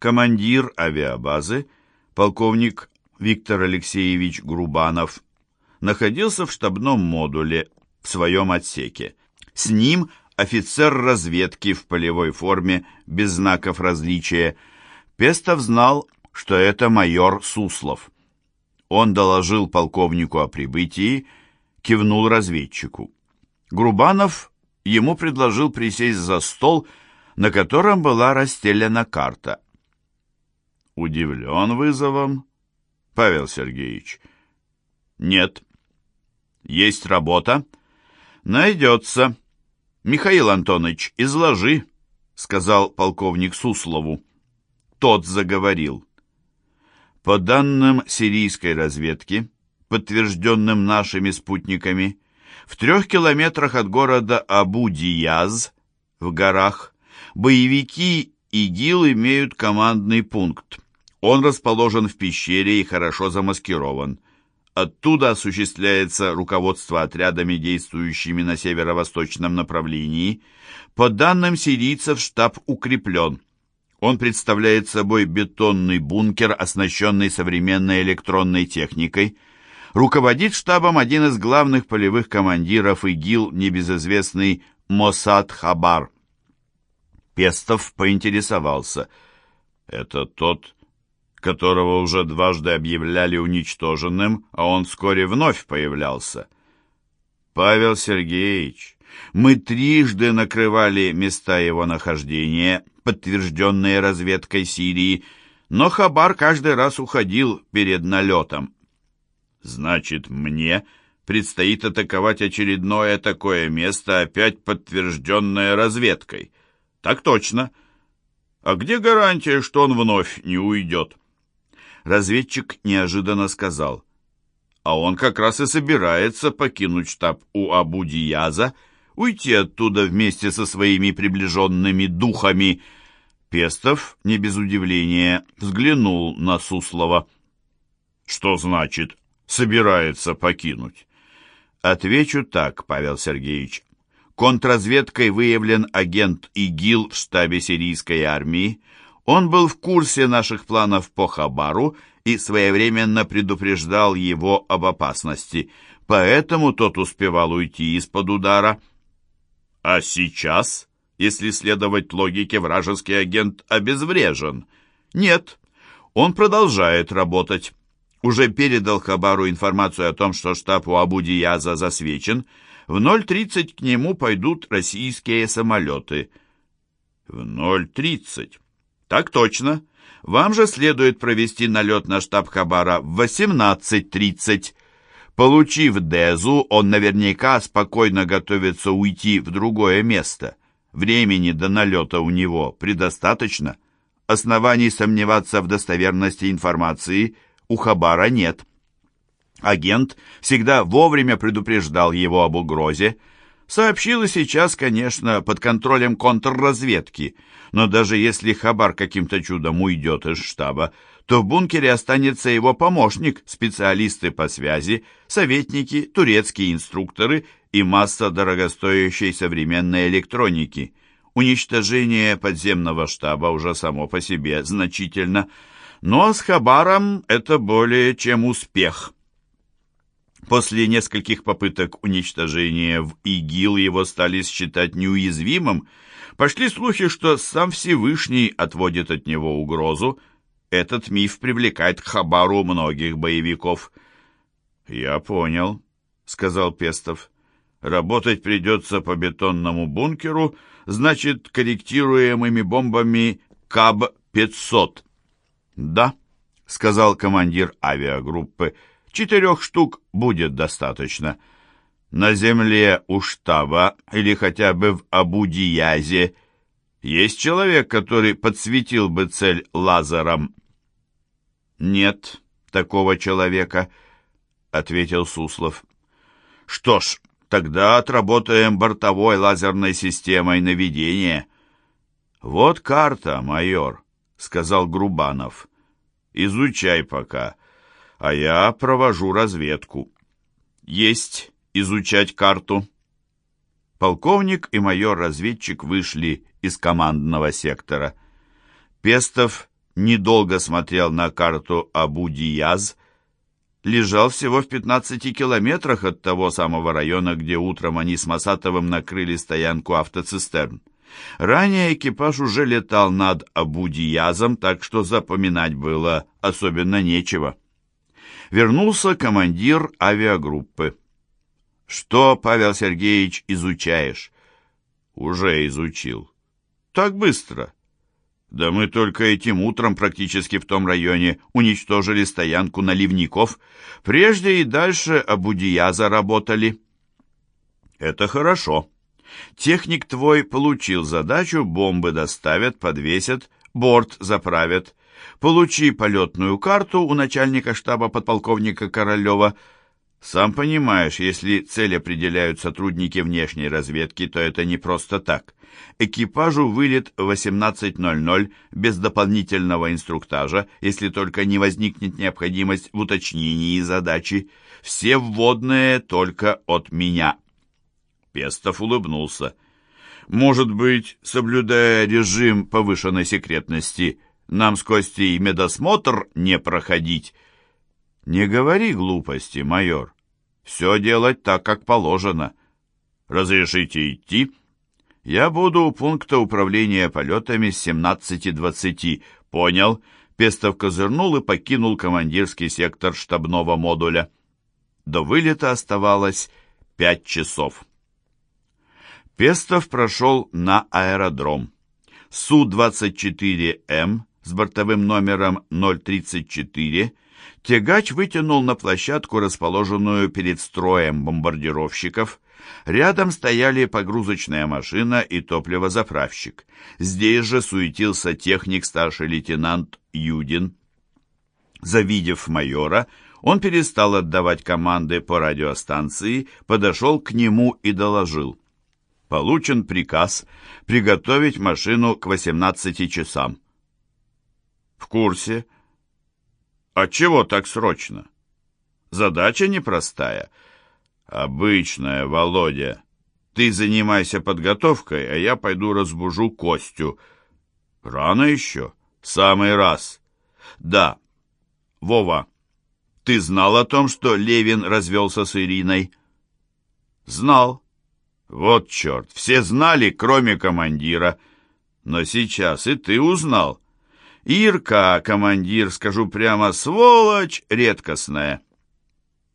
командир авиабазы, полковник Виктор Алексеевич Грубанов, находился в штабном модуле в своем отсеке. С ним офицер разведки в полевой форме, без знаков различия. Пестов знал, что это майор Суслов. Он доложил полковнику о прибытии, кивнул разведчику. Грубанов ему предложил присесть за стол, на котором была расстелена карта. «Удивлен вызовом, Павел Сергеевич?» «Нет». «Есть работа?» «Найдется». «Михаил Антонович, изложи», — сказал полковник Суслову. Тот заговорил. По данным сирийской разведки, подтвержденным нашими спутниками, в трех километрах от города Абу-Дияз в горах боевики ИГИЛ имеют командный пункт. Он расположен в пещере и хорошо замаскирован. Оттуда осуществляется руководство отрядами, действующими на северо-восточном направлении. По данным сирийцев, штаб укреплен. Он представляет собой бетонный бункер, оснащенный современной электронной техникой – Руководит штабом один из главных полевых командиров ИГИЛ, небезызвестный Мосад Хабар. Пестов поинтересовался. «Это тот, которого уже дважды объявляли уничтоженным, а он вскоре вновь появлялся?» «Павел Сергеевич, мы трижды накрывали места его нахождения, подтвержденные разведкой Сирии, но Хабар каждый раз уходил перед налетом. Значит, мне предстоит атаковать очередное такое место, опять подтвержденное разведкой. Так точно. А где гарантия, что он вновь не уйдет? Разведчик неожиданно сказал. А он как раз и собирается покинуть штаб у Абу-Дияза, уйти оттуда вместе со своими приближенными духами. Пестов, не без удивления, взглянул на Суслова. «Что значит собирается покинуть? Отвечу так, Павел Сергеевич. Контрразведкой выявлен агент ИГИЛ в штабе сирийской армии. Он был в курсе наших планов по Хабару и своевременно предупреждал его об опасности, поэтому тот успевал уйти из-под удара. А сейчас, если следовать логике, вражеский агент обезврежен? Нет, он продолжает работать уже передал Хабару информацию о том, что штаб у Абу-Дияза засвечен, в 0.30 к нему пойдут российские самолеты. В 0.30. Так точно. Вам же следует провести налет на штаб Хабара в 18.30. Получив Дезу, он наверняка спокойно готовится уйти в другое место. Времени до налета у него предостаточно. Оснований сомневаться в достоверности информации – у Хабара нет. Агент всегда вовремя предупреждал его об угрозе. Сообщил и сейчас, конечно, под контролем контрразведки, но даже если Хабар каким-то чудом уйдет из штаба, то в бункере останется его помощник, специалисты по связи, советники, турецкие инструкторы и масса дорогостоящей современной электроники. Уничтожение подземного штаба уже само по себе значительно – но с Хабаром это более чем успех. После нескольких попыток уничтожения в ИГИЛ его стали считать неуязвимым. Пошли слухи, что сам Всевышний отводит от него угрозу. Этот миф привлекает к Хабару многих боевиков. «Я понял», — сказал Пестов. «Работать придется по бетонному бункеру, значит, корректируемыми бомбами КАБ-500». «Да», — сказал командир авиагруппы, — «четырех штук будет достаточно. На земле у штаба или хотя бы в Абу-Диязе есть человек, который подсветил бы цель лазером?» «Нет такого человека», — ответил Суслов. «Что ж, тогда отработаем бортовой лазерной системой наведения». «Вот карта, майор», — сказал Грубанов. Изучай пока, а я провожу разведку. Есть изучать карту. Полковник и майор-разведчик вышли из командного сектора. Пестов недолго смотрел на карту Абу-Дияз, лежал всего в 15 километрах от того самого района, где утром они с Масатовым накрыли стоянку автоцистерн. Ранее экипаж уже летал над Абу-Диязом, так что запоминать было особенно нечего. Вернулся командир авиагруппы. «Что, Павел Сергеевич, изучаешь?» «Уже изучил». «Так быстро?» Да мы только этим утром практически в том районе уничтожили стоянку наливников. Прежде и дальше Абудия заработали. Это хорошо. Техник твой получил задачу, бомбы доставят, подвесят, борт заправят. Получи полетную карту у начальника штаба подполковника Королева – сам понимаешь, если цель определяют сотрудники внешней разведки, то это не просто так. Экипажу вылет в 18.00 без дополнительного инструктажа, если только не возникнет необходимость в уточнении задачи. Все вводные только от меня. Пестов улыбнулся. Может быть, соблюдая режим повышенной секретности, нам с Костей медосмотр не проходить? «Не говори глупости, майор. Все делать так, как положено. Разрешите идти?» «Я буду у пункта управления полетами с 17.20. Понял?» Пестов козырнул и покинул командирский сектор штабного модуля. До вылета оставалось пять часов. Пестов прошел на аэродром. Су-24М с бортовым номером 034 Тягач вытянул на площадку, расположенную перед строем бомбардировщиков. Рядом стояли погрузочная машина и топливозаправщик. Здесь же суетился техник старший лейтенант Юдин. Завидев майора, он перестал отдавать команды по радиостанции, подошел к нему и доложил. Получен приказ приготовить машину к 18 часам. «В курсе», а чего так срочно? Задача непростая. Обычная, Володя. Ты занимайся подготовкой, а я пойду разбужу Костю. Рано еще? Самый раз. Да. Вова, ты знал о том, что Левин развелся с Ириной? Знал. Вот черт, все знали, кроме командира. Но сейчас и ты узнал. Ирка, командир, скажу прямо, сволочь редкостная.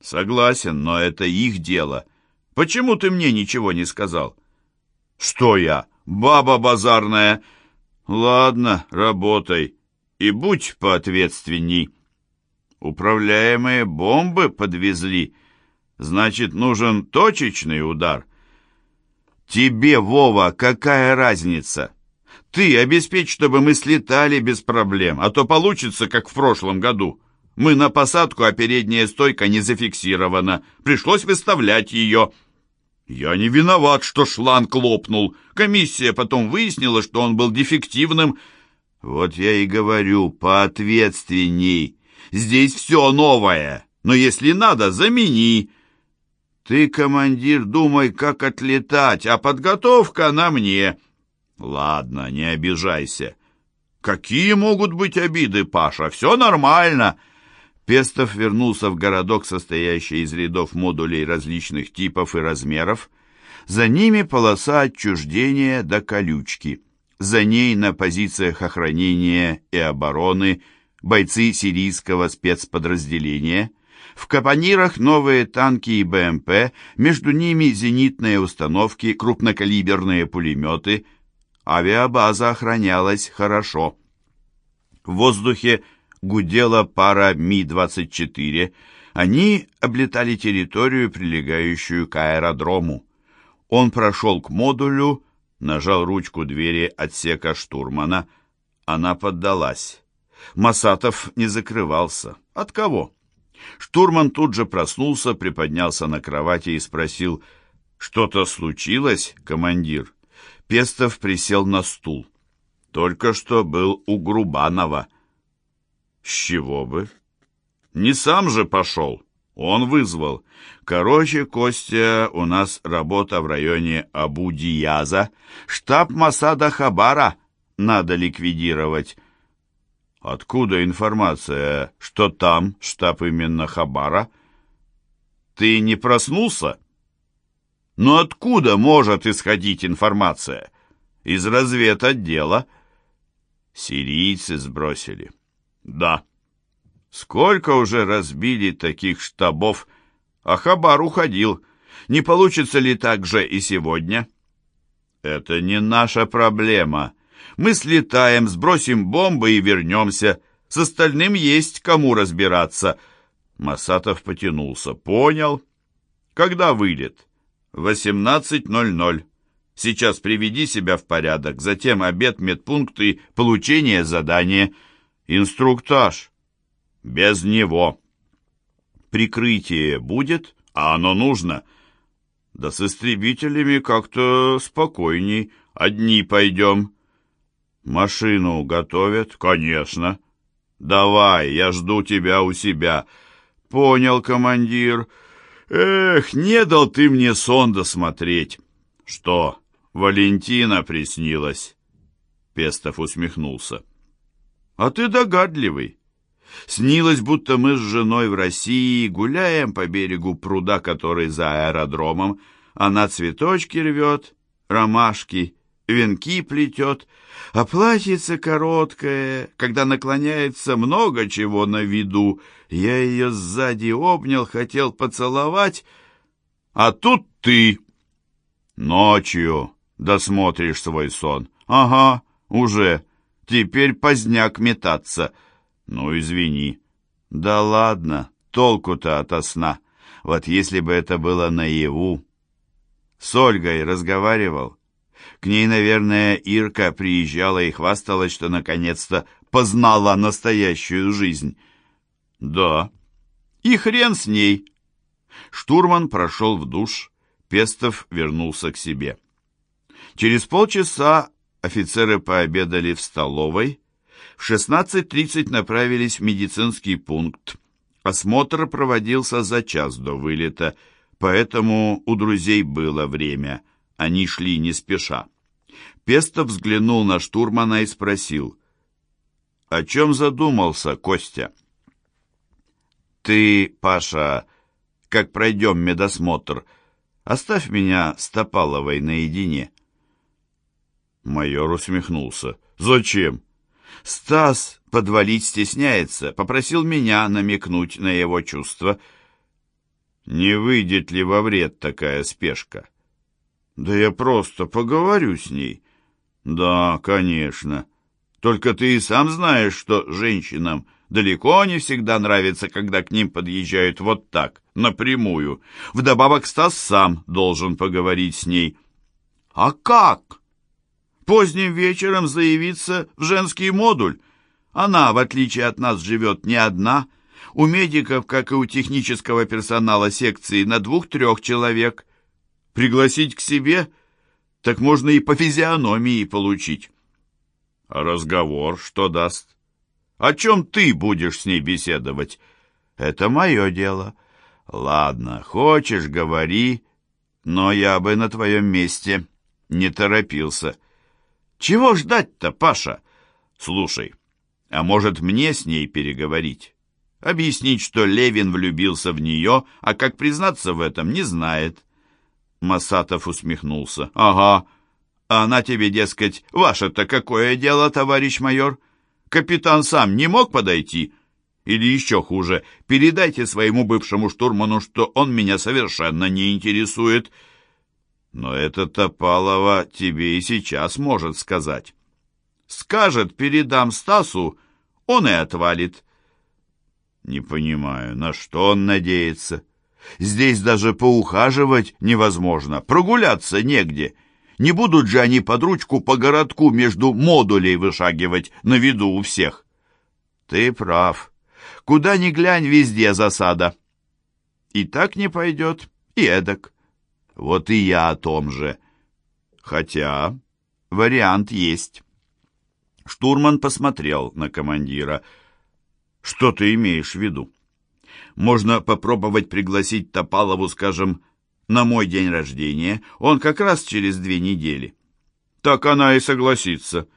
Согласен, но это их дело. Почему ты мне ничего не сказал? Что я, баба базарная? Ладно, работай и будь поответственней. Управляемые бомбы подвезли. Значит, нужен точечный удар. Тебе, Вова, какая разница? Ты обеспечь, чтобы мы слетали без проблем, а то получится, как в прошлом году. Мы на посадку, а передняя стойка не зафиксирована. Пришлось выставлять ее. Я не виноват, что шланг лопнул. Комиссия потом выяснила, что он был дефективным. Вот я и говорю, поответственней. Здесь все новое, но если надо, замени. Ты, командир, думай, как отлетать, а подготовка на мне». «Ладно, не обижайся». «Какие могут быть обиды, Паша? Все нормально». Пестов вернулся в городок, состоящий из рядов модулей различных типов и размеров. За ними полоса отчуждения до колючки. За ней на позициях охранения и обороны бойцы сирийского спецподразделения. В капонирах новые танки и БМП, между ними зенитные установки, крупнокалиберные пулеметы – Авиабаза охранялась хорошо. В воздухе гудела пара Ми-24. Они облетали территорию, прилегающую к аэродрому. Он прошел к модулю, нажал ручку двери отсека штурмана. Она поддалась. Масатов не закрывался. От кого? Штурман тут же проснулся, приподнялся на кровати и спросил, «Что-то случилось, командир?» Пестов присел на стул. Только что был у Грубанова. С чего бы? Не сам же пошел. Он вызвал. Короче, Костя, у нас работа в районе Абу-Дияза. Штаб Масада Хабара надо ликвидировать. Откуда информация, что там штаб именно Хабара? Ты не проснулся? Но откуда может исходить информация? Из разведотдела. Сирийцы сбросили. Да. Сколько уже разбили таких штабов, а Хабар уходил. Не получится ли так же и сегодня? Это не наша проблема. Мы слетаем, сбросим бомбы и вернемся. С остальным есть кому разбираться. Масатов потянулся. Понял. Когда вылет? 18.00. Сейчас приведи себя в порядок, затем обед, медпункт и получение задания. Инструктаж. Без него. Прикрытие будет, а оно нужно. Да с истребителями как-то спокойней. Одни пойдем. Машину готовят? Конечно. Давай, я жду тебя у себя. Понял, командир. Эх, не дал ты мне сон досмотреть. Что, Валентина приснилась? Пестов усмехнулся. А ты догадливый. Снилось, будто мы с женой в России гуляем по берегу пруда, который за аэродромом. Она цветочки рвет, ромашки, венки плетет, а платьице короткое, когда наклоняется много чего на виду. Я ее сзади обнял, хотел поцеловать, а тут ты. Ночью досмотришь свой сон. Ага, уже. Теперь поздняк метаться. Ну, извини. Да ладно, толку-то ото сна. Вот если бы это было наяву. С Ольгой разговаривал. К ней, наверное, Ирка приезжала и хвасталась, что наконец-то познала настоящую жизнь. Да. И хрен с ней. Штурман прошел в душ, Пестов вернулся к себе. Через полчаса офицеры пообедали в столовой, в 16.30 направились в медицинский пункт. Осмотр проводился за час до вылета, поэтому у друзей было время – они шли не спеша. Пестов взглянул на штурмана и спросил. «О чем задумался, Костя?» «Ты, Паша, как пройдем медосмотр, оставь меня с Топаловой наедине». Майор усмехнулся. «Зачем?» «Стас подвалить стесняется, попросил меня намекнуть на его чувства». «Не выйдет ли во вред такая спешка?» Да я просто поговорю с ней. Да, конечно. Только ты и сам знаешь, что женщинам далеко не всегда нравится, когда к ним подъезжают вот так, напрямую. Вдобавок Стас сам должен поговорить с ней. А как? Поздним вечером заявиться в женский модуль. Она, в отличие от нас, живет не одна. У медиков, как и у технического персонала секции, на двух-трех человек. Пригласить к себе, так можно и по физиономии получить. А разговор что даст? О чем ты будешь с ней беседовать? Это мое дело. Ладно, хочешь, говори, но я бы на твоем месте не торопился. Чего ждать-то, Паша? Слушай, а может мне с ней переговорить? Объяснить, что Левин влюбился в нее, а как признаться в этом, не знает. Масатов усмехнулся. «Ага. А она тебе, дескать, ваше-то какое дело, товарищ майор? Капитан сам не мог подойти? Или еще хуже, передайте своему бывшему штурману, что он меня совершенно не интересует». «Но это Топалова тебе и сейчас может сказать». «Скажет, передам Стасу, он и отвалит». «Не понимаю, на что он надеется?» Здесь даже поухаживать невозможно, прогуляться негде. Не будут же они под ручку по городку между модулей вышагивать на виду у всех. Ты прав. Куда ни глянь, везде засада. И так не пойдет, и эдак. Вот и я о том же. Хотя вариант есть. Штурман посмотрел на командира. Что ты имеешь в виду? Можно попробовать пригласить Топалову, скажем, на мой день рождения. Он как раз через две недели. Так она и согласится.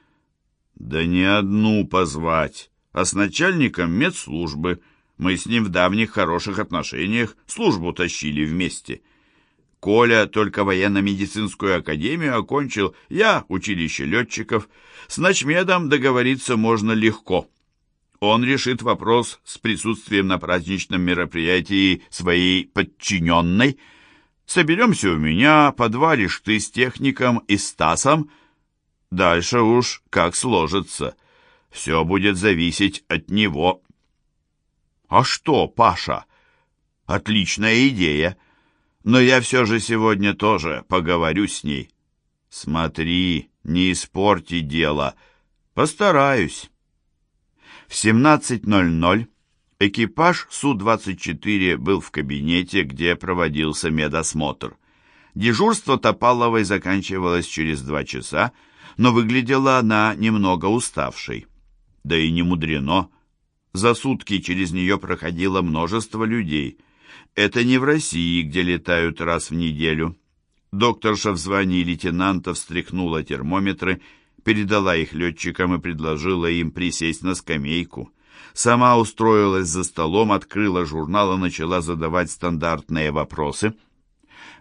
Да не одну позвать, а с начальником медслужбы. Мы с ним в давних хороших отношениях службу тащили вместе. Коля только военно-медицинскую академию окончил, я училище летчиков. С ночмедом договориться можно легко. Он решит вопрос с присутствием на праздничном мероприятии своей подчиненной. Соберемся у меня, подвалишь ты с техником и Стасом. Дальше уж как сложится. Все будет зависеть от него. А что, Паша? Отличная идея. Но я все же сегодня тоже поговорю с ней. Смотри, не испорти дело. Постараюсь. В 17.00 экипаж Су-24 был в кабинете, где проводился медосмотр. Дежурство Топаловой заканчивалось через два часа, но выглядела она немного уставшей. Да и не мудрено. За сутки через нее проходило множество людей – это не в России, где летают раз в неделю. Докторша в звании лейтенанта встряхнула термометры, передала их летчикам и предложила им присесть на скамейку. Сама устроилась за столом, открыла журнал и начала задавать стандартные вопросы.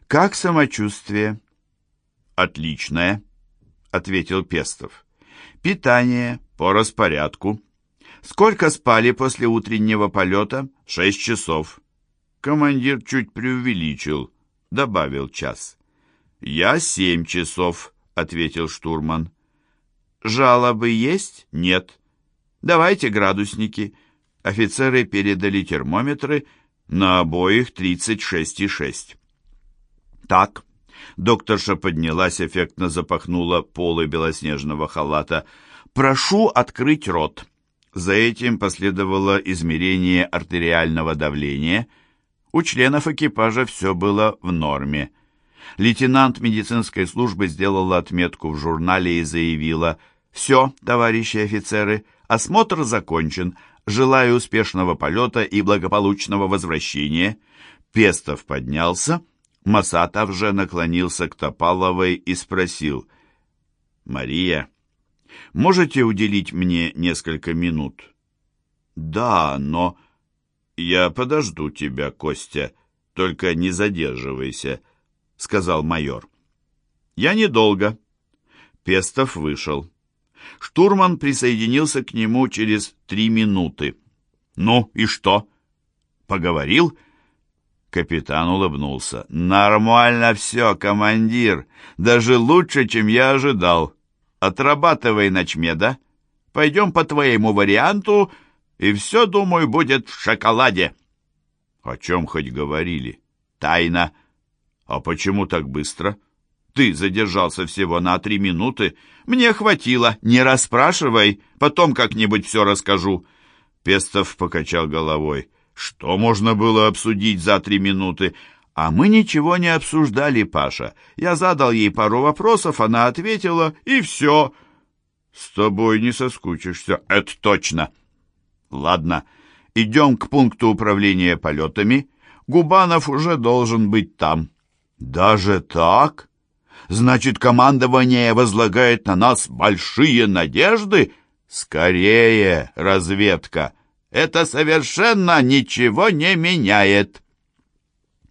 «Как самочувствие?» «Отличное», — ответил Пестов. «Питание по распорядку. Сколько спали после утреннего полета? Шесть часов. Командир чуть преувеличил, добавил час. «Я семь часов», — ответил штурман. «Жалобы есть? Нет. Давайте градусники». Офицеры передали термометры, на обоих 36,6. «Так». Докторша поднялась, эффектно запахнула полы белоснежного халата. «Прошу открыть рот». За этим последовало измерение артериального давления — у членов экипажа все было в норме. Лейтенант медицинской службы сделала отметку в журнале и заявила «Все, товарищи офицеры, осмотр закончен. Желаю успешного полета и благополучного возвращения». Пестов поднялся, Масатов же наклонился к Топаловой и спросил «Мария, можете уделить мне несколько минут?» «Да, но...» «Я подожду тебя, Костя, только не задерживайся», — сказал майор. «Я недолго». Пестов вышел. Штурман присоединился к нему через три минуты. «Ну и что?» «Поговорил?» Капитан улыбнулся. «Нормально все, командир. Даже лучше, чем я ожидал. Отрабатывай ночмеда. Пойдем по твоему варианту и все, думаю, будет в шоколаде. О чем хоть говорили? Тайна. А почему так быстро? Ты задержался всего на три минуты. Мне хватило. Не расспрашивай, потом как-нибудь все расскажу. Пестов покачал головой. Что можно было обсудить за три минуты? А мы ничего не обсуждали, Паша. Я задал ей пару вопросов, она ответила, и все. С тобой не соскучишься, это точно. Ладно, идем к пункту управления полетами. Губанов уже должен быть там. Даже так? Значит, командование возлагает на нас большие надежды? Скорее, разведка. Это совершенно ничего не меняет.